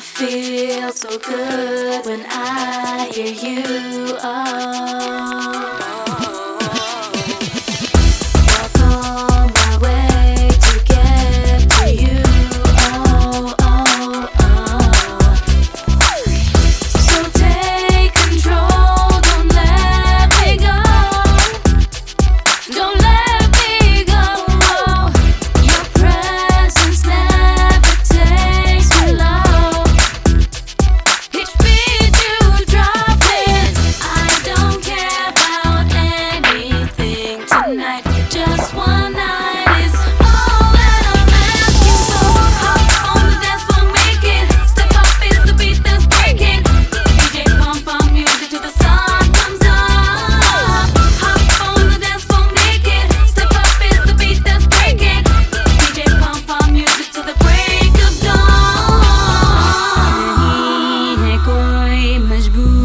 feels so good when I hear you. Oh. mais je